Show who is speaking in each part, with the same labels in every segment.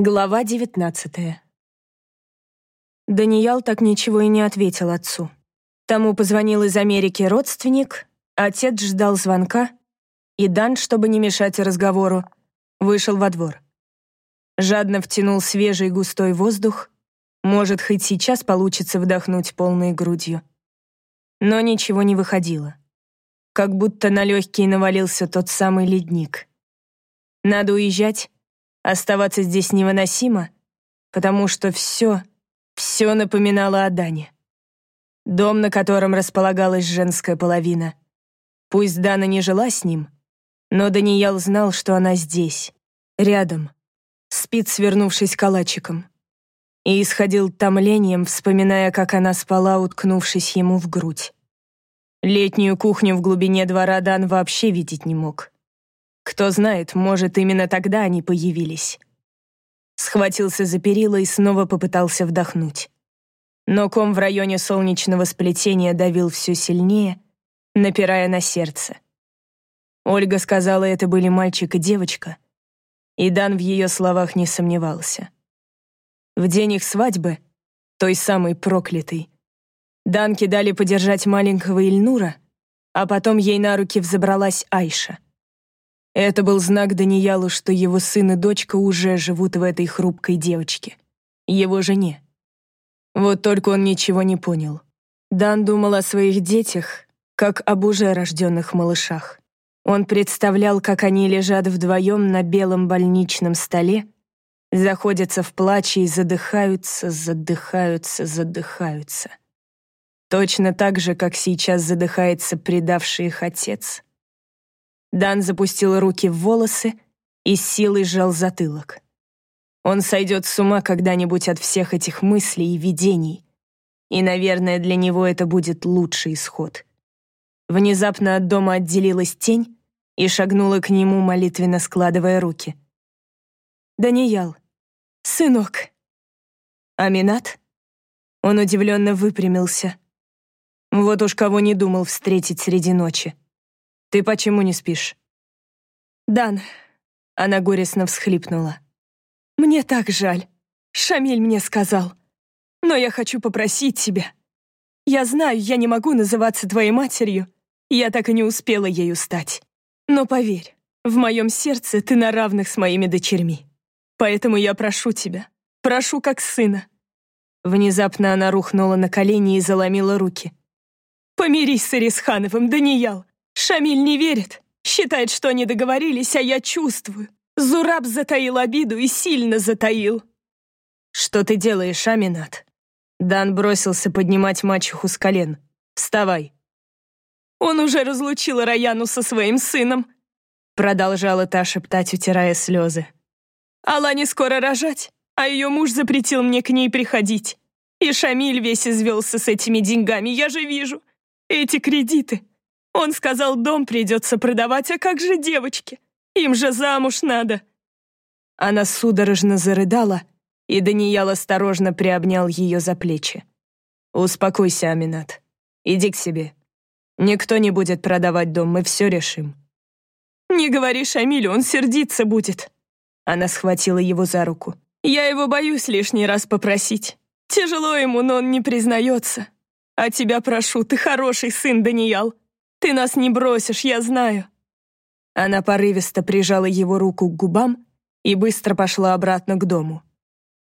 Speaker 1: Глава девятнадцатая. Даниял так ничего и не ответил отцу. Тому позвонил из Америки родственник, отец ждал звонка, и Дан, чтобы не мешать разговору, вышел во двор. Жадно втянул свежий густой воздух, может, хоть сейчас получится вдохнуть полной грудью. Но ничего не выходило. Как будто на легкие навалился тот самый ледник. Надо уезжать, Оставаться здесь невыносимо, потому что все, все напоминало о Дане. Дом, на котором располагалась женская половина. Пусть Дана не жила с ним, но Даниэл знал, что она здесь, рядом, спит, свернувшись калачиком. И исходил томлением, вспоминая, как она спала, уткнувшись ему в грудь. Летнюю кухню в глубине двора Дан вообще видеть не мог. Кто знает, может, именно тогда они появились. Схватился за перила и снова попытался вдохнуть. Но ком в районе солнечного сплетения давил все сильнее, напирая на сердце. Ольга сказала, это были мальчик и девочка, и Дан в ее словах не сомневался. В день их свадьбы, той самой проклятой, Данке дали подержать маленького Ильнура, а потом ей на руки взобралась Айша — это был знак Даниялу, что его сын и дочка уже живут в этой хрупкой девочке, его жене. Вот только он ничего не понял. Дан думал о своих детях, как об уже рожденных малышах. Он представлял, как они лежат вдвоем на белом больничном столе, заходятся в плаче и задыхаются, задыхаются, задыхаются. Точно так же, как сейчас задыхается предавший их отец — Дан запустил руки в волосы и силой сжал затылок. Он сойдет с ума когда-нибудь от всех этих мыслей и видений. И, наверное, для него это будет лучший исход. Внезапно от дома отделилась тень и шагнула к нему, молитвенно складывая руки. «Даниял, сынок!» «Аминат?» Он удивленно выпрямился. Вот уж кого не думал встретить среди ночи. Ты почему не спишь?» «Дан», — она горестно всхлипнула. «Мне так жаль. Шамиль мне сказал. Но я хочу попросить тебя. Я знаю, я не могу называться твоей матерью. Я так и не успела ею стать. Но поверь, в моем сердце ты на равных с моими дочерьми. Поэтому я прошу тебя, прошу как сына». Внезапно она рухнула на колени и заломила руки. «Помирись с Ирисхановым, Даниял. Шамиль не верит. Считает, что они договорились, а я чувствую. Зураб затаил обиду и сильно затаил. «Что ты делаешь, Аминат?» Дан бросился поднимать мачеху с колен. «Вставай». «Он уже разлучил Раяну со своим сыном», продолжала та шептать, утирая слезы. «Алла не скоро рожать, а ее муж запретил мне к ней приходить. И Шамиль весь извелся с этими деньгами, я же вижу. Эти кредиты. Он сказал, дом придется продавать, а как же девочки? Им же замуж надо. Она судорожно зарыдала, и Даниял осторожно приобнял ее за плечи. «Успокойся, Аминат. Иди к себе. Никто не будет продавать дом, мы все решим». «Не говори Шамилю, он сердиться будет». Она схватила его за руку. «Я его боюсь лишний раз попросить. Тяжело ему, но он не признается. А тебя прошу, ты хороший сын, Даниял. Ты нас не бросишь, я знаю». Она порывисто прижала его руку к губам и быстро пошла обратно к дому.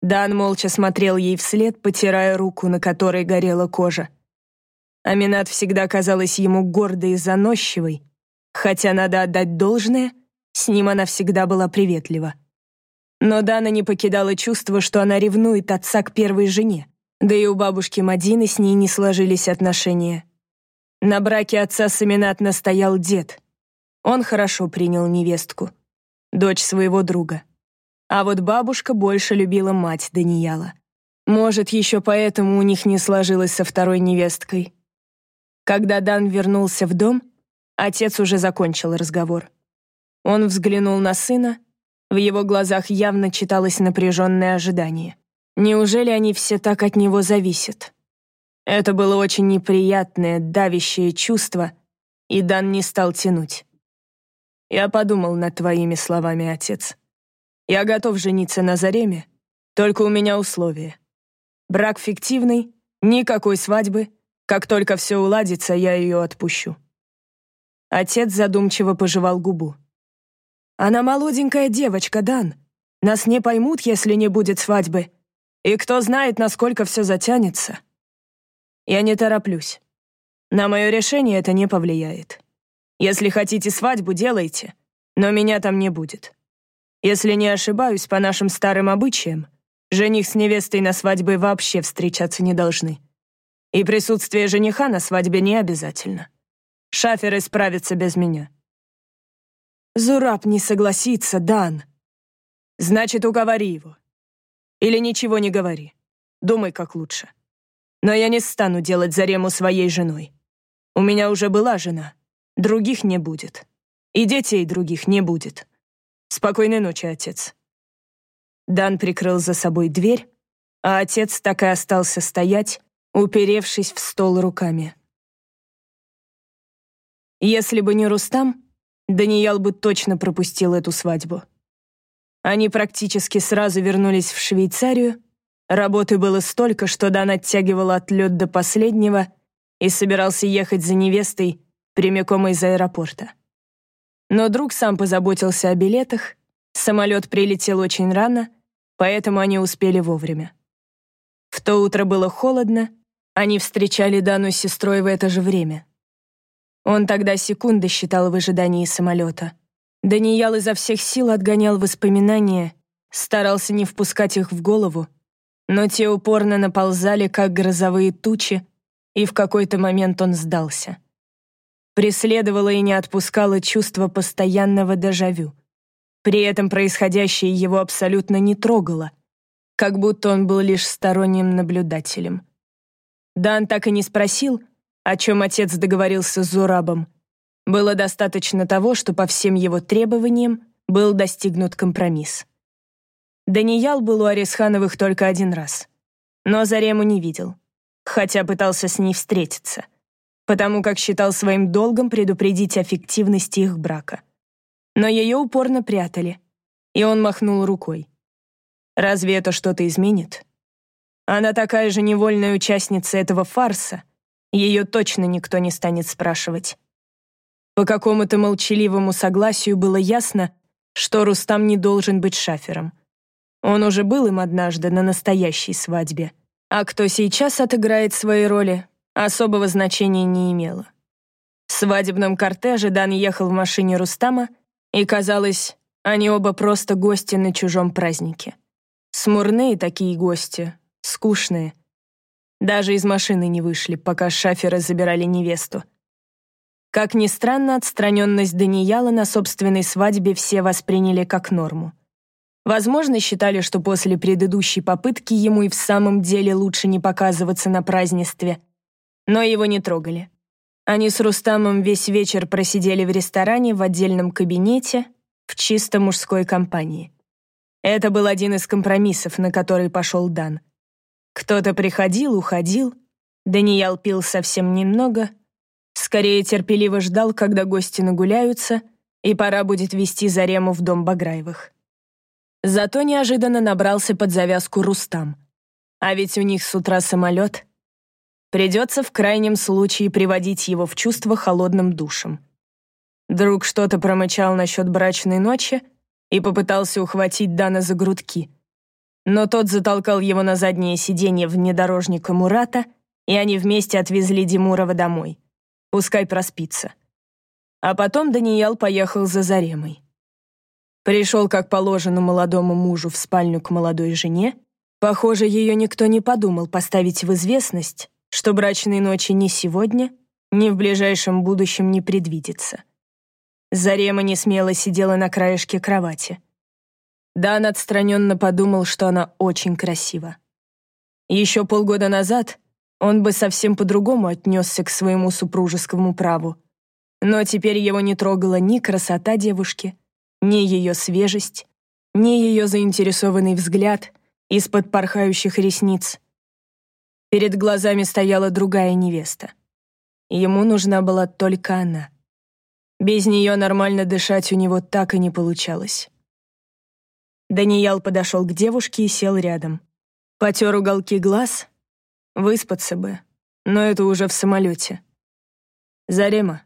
Speaker 1: Дан молча смотрел ей вслед, потирая руку, на которой горела кожа. Аминат всегда казалась ему гордой и заносчивой, хотя, надо отдать должное, с ним она всегда была приветлива. Но Дана не покидала чувство, что она ревнует отца к первой жене, да и у бабушки Мадины с ней не сложились отношения. На браке отца Саминат настоял дед. Он хорошо принял невестку, дочь своего друга. А вот бабушка больше любила мать Данияла. Может, еще поэтому у них не сложилось со второй невесткой. Когда Дан вернулся в дом, отец уже закончил разговор. Он взглянул на сына, в его глазах явно читалось напряженное ожидание. Неужели они все так от него зависят? Это было очень неприятное, давящее чувство, и Дан не стал тянуть. Я подумал над твоими словами, отец. Я готов жениться на Зареме, только у меня условия. Брак фиктивный, никакой свадьбы. Как только все уладится, я ее отпущу». Отец задумчиво пожевал губу. «Она молоденькая девочка, Дан. Нас не поймут, если не будет свадьбы. И кто знает, насколько все затянется. Я не тороплюсь. На мое решение это не повлияет. Если хотите свадьбу, делайте, но меня там не будет. Если не ошибаюсь, по нашим старым обычаям, жених с невестой на свадьбе вообще встречаться не должны. И присутствие жениха на свадьбе не обязательно. Шаферы справятся без меня. Зураб не согласится, Дан. Значит, уговори его. Или ничего не говори. Думай, как лучше. Но я не стану делать Зарему своей женой. У меня уже была жена. Других не будет. И детей других не будет. Спокойной ночи, отец. Дан прикрыл за собой дверь, а отец так и остался стоять, уперевшись в стол руками. Если бы не Рустам, Даниял бы точно пропустил эту свадьбу. Они практически сразу вернулись в Швейцарию. Работы было столько, что Дан оттягивал отлет до последнего и собирался ехать за невестой прямиком из аэропорта. Но друг сам позаботился о билетах, самолет прилетел очень рано, поэтому они успели вовремя. В то утро было холодно, они встречали Дану с сестрой в это же время. Он тогда секунды считал в ожидании самолета — Даниял изо всех сил отгонял воспоминания, старался не впускать их в голову, но те упорно наползали, как грозовые тучи, и в какой-то момент он сдался. Преследовало и не отпускало чувство постоянного дежавю. При этом происходящее его абсолютно не трогало, как будто он был лишь сторонним наблюдателем. Дан так и не спросил, о чем отец договорился с Зурабом, было достаточно того, что по всем его требованиям был достигнут компромисс. Даниял был у Арисхановых только один раз. Но Зарему не видел, хотя пытался с ней встретиться, потому как считал своим долгом предупредить о фиктивности их брака. Но ее упорно прятали, и он махнул рукой. Разве это что-то изменит? Она такая же невольная участница этого фарса, ее точно никто не станет спрашивать. По какому-то молчаливому согласию было ясно, что Рустам не должен быть шафером. Он уже был им однажды на настоящей свадьбе. А кто сейчас отыграет свои роли, особого значения не имело. В свадебном кортеже Дан ехал в машине Рустама, и, казалось, они оба просто гости на чужом празднике. Смурные такие гости, скучные. Даже из машины не вышли, пока шаферы забирали невесту. Как ни странно, отстраненность Данияла на собственной свадьбе все восприняли как норму. Возможно, считали, что после предыдущей попытки ему и в самом деле лучше не показываться на празднестве. Но его не трогали. Они с Рустамом весь вечер просидели в ресторане в отдельном кабинете в чисто мужской компании. Это был один из компромиссов, на который пошел Дан. Кто-то приходил, уходил. Даниял пил совсем немного — Скорее терпеливо ждал, когда гости нагуляются, и пора будет вести Зарему в дом Баграевых. Зато неожиданно набрался под завязку Рустам. А ведь у них с утра самолет. Придется в крайнем случае приводить его в чувство холодным душем. Друг что-то промычал насчет брачной ночи и попытался ухватить Дана за грудки. Но тот затолкал его на заднее сиденье внедорожника Мурата, и они вместе отвезли Димурова домой. Пускай проспится. А потом Даниял поехал за Заремой. Пришел, как положено, молодому мужу в спальню к молодой жене. Похоже, ее никто не подумал поставить в известность, что брачной ночи ни сегодня, ни в ближайшем будущем не предвидится. Зарема не смело сидела на краешке кровати. Дан отстраненно подумал, что она очень красива. Еще полгода назад он бы совсем по-другому отнесся к своему супружескому праву. Но теперь его не трогала ни красота девушки, ни ее свежесть, ни ее заинтересованный взгляд из-под порхающих ресниц. Перед глазами стояла другая невеста. Ему нужна была только она. Без нее нормально дышать у него так и не получалось. Даниял подошел к девушке и сел рядом. Потер уголки глаз. Выспаться бы, но это уже в самолете. Зарема.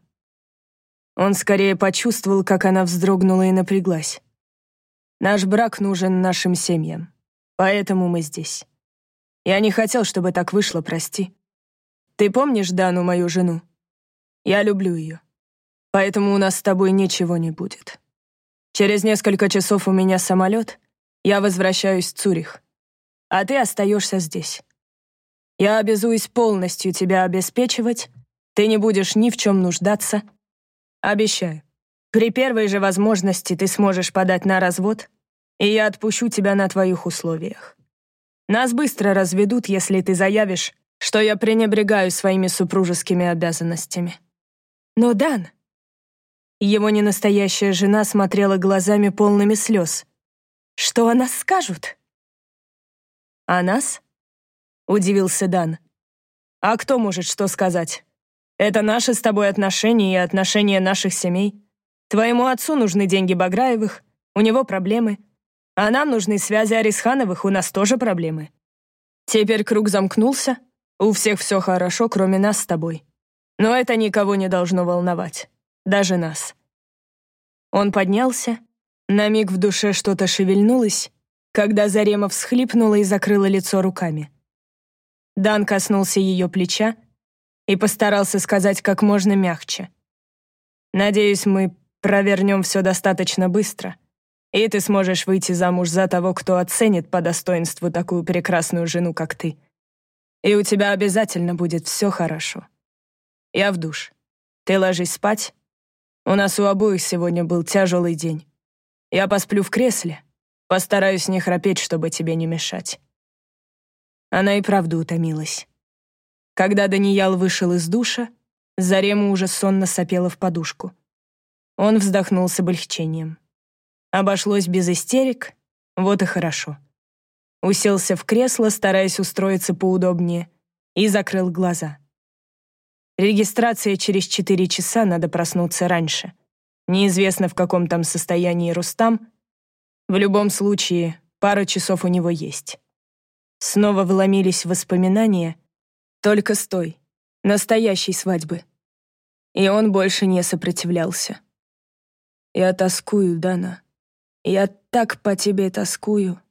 Speaker 1: Он скорее почувствовал, как она вздрогнула и напряглась. Наш брак нужен нашим семьям, поэтому мы здесь. Я не хотел, чтобы так вышло, прости. Ты помнишь Дану, мою жену? Я люблю ее. Поэтому у нас с тобой ничего не будет. Через несколько часов у меня самолет, я возвращаюсь в Цюрих, а ты остаешься здесь. Я обязуюсь полностью тебя обеспечивать, ты не будешь ни в чем нуждаться. Обещаю. При первой же возможности ты сможешь подать на развод, и я отпущу тебя на твоих условиях. Нас быстро разведут, если ты заявишь, что я пренебрегаю своими супружескими обязанностями. Но, Дан... Его ненастоящая жена смотрела глазами полными слез. Что о нас скажут? О нас? Удивился Дан. А кто может что сказать? Это наши с тобой отношения и отношения наших семей. Твоему отцу нужны деньги Баграевых, у него проблемы. А нам нужны связи Арисхановых, у нас тоже проблемы. Теперь круг замкнулся, у всех все хорошо, кроме нас с тобой. Но это никого не должно волновать. Даже нас. Он поднялся. На миг в душе что-то шевельнулось, когда Зарема всхлипнула и закрыла лицо руками. Дан коснулся ее плеча и постарался сказать как можно мягче. «Надеюсь, мы провернем все достаточно быстро, и ты сможешь выйти замуж за того, кто оценит по достоинству такую прекрасную жену, как ты и у тебя обязательно будет все хорошо. Я в душ. Ты ложись спать. У нас у обоих сегодня был тяжелый день. Я посплю в кресле, постараюсь не храпеть, чтобы тебе не мешать». Она и правда утомилась. Когда Даниял вышел из душа, Зарема уже сонно сопела в подушку. Он вздохнул с облегчением. Обошлось без истерик, вот и хорошо уселся в кресло, стараясь устроиться поудобнее, и закрыл глаза. Регистрация через четыре часа, надо проснуться раньше. Неизвестно, в каком там состоянии Рустам. В любом случае, пара часов у него есть. Снова вломились воспоминания, только с той, настоящей свадьбы. И он больше не сопротивлялся. «Я тоскую, Дана. Я так по тебе тоскую».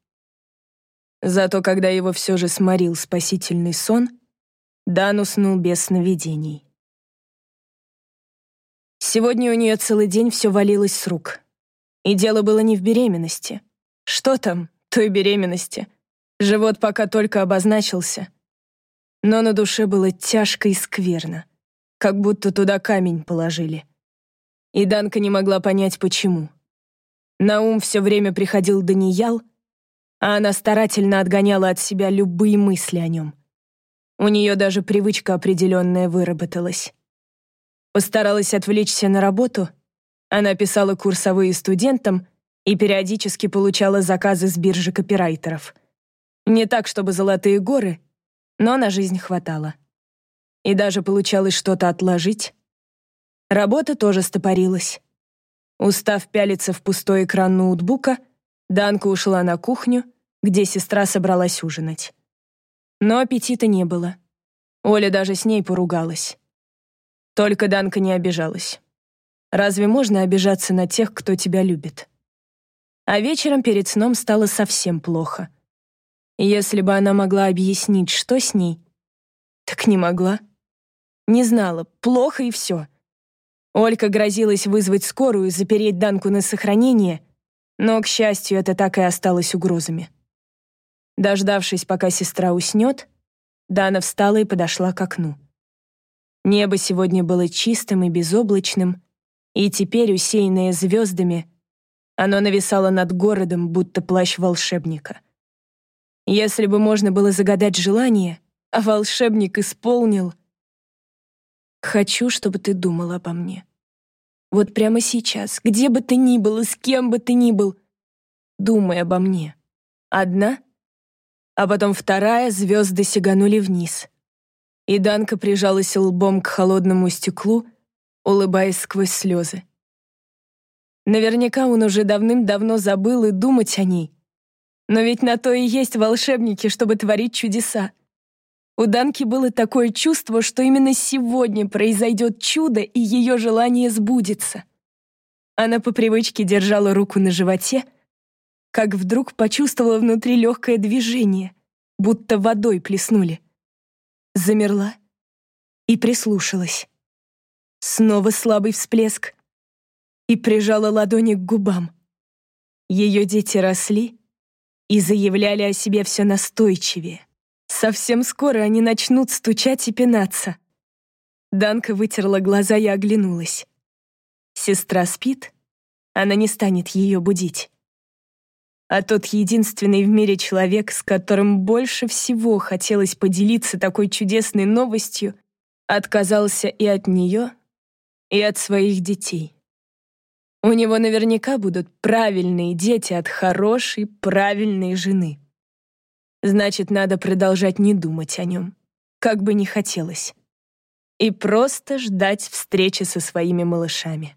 Speaker 1: Зато когда его все же сморил спасительный сон, Дан уснул без сновидений. Сегодня у нее целый день все валилось с рук. И дело было не в беременности. Что там, той беременности? Живот пока только обозначился. Но на душе было тяжко и скверно, как будто туда камень положили. И Данка не могла понять, почему. На ум все время приходил Даниял — а она старательно отгоняла от себя любые мысли о нем. У нее даже привычка определенная выработалась. Постаралась отвлечься на работу. Она писала курсовые студентам и периодически получала заказы с биржи копирайтеров. Не так, чтобы золотые горы, но на жизнь хватало. И даже получалось что-то отложить. Работа тоже стопорилась. Устав пялиться в пустой экран ноутбука — Данка ушла на кухню, где сестра собралась ужинать. Но аппетита не было. Оля даже с ней поругалась. Только Данка не обижалась. Разве можно обижаться на тех, кто тебя любит? А вечером перед сном стало совсем плохо. Если бы она могла объяснить, что с ней, так не могла. Не знала, плохо и все. Олька грозилась вызвать скорую, запереть Данку на сохранение но, к счастью, это так и осталось угрозами. Дождавшись, пока сестра уснет, Дана встала и подошла к окну. Небо сегодня было чистым и безоблачным, и теперь, усеянное звездами, оно нависало над городом, будто плащ волшебника. Если бы можно было загадать желание, а волшебник исполнил... «Хочу, чтобы ты думал обо мне», вот прямо сейчас, где бы ты ни был и с кем бы ты ни был, думай обо мне. Одна, а потом вторая, звезды сиганули вниз. И Данка прижалась лбом к холодному стеклу, улыбаясь сквозь слезы. Наверняка он уже давным-давно забыл и думать о ней, Но ведь на то и есть волшебники, чтобы творить чудеса. У Данки было такое чувство, что именно сегодня произойдет чудо, и ее желание сбудется. Она по привычке держала руку на животе, как вдруг почувствовала внутри легкое движение, будто водой плеснули. Замерла и прислушалась. Снова слабый всплеск. И прижала ладони к губам. Ее дети росли и заявляли о себе все настойчивее. Совсем скоро они начнут стучать и пинаться. Данка вытерла глаза и оглянулась. Сестра спит, она не станет ее будить. А тот единственный в мире человек, с которым больше всего хотелось поделиться такой чудесной новостью, отказался и от нее, и от своих детей. У него наверняка будут правильные дети от хорошей, правильной жены. Значит, надо продолжать не думать о нем, как бы ни хотелось, и просто ждать встречи со своими малышами.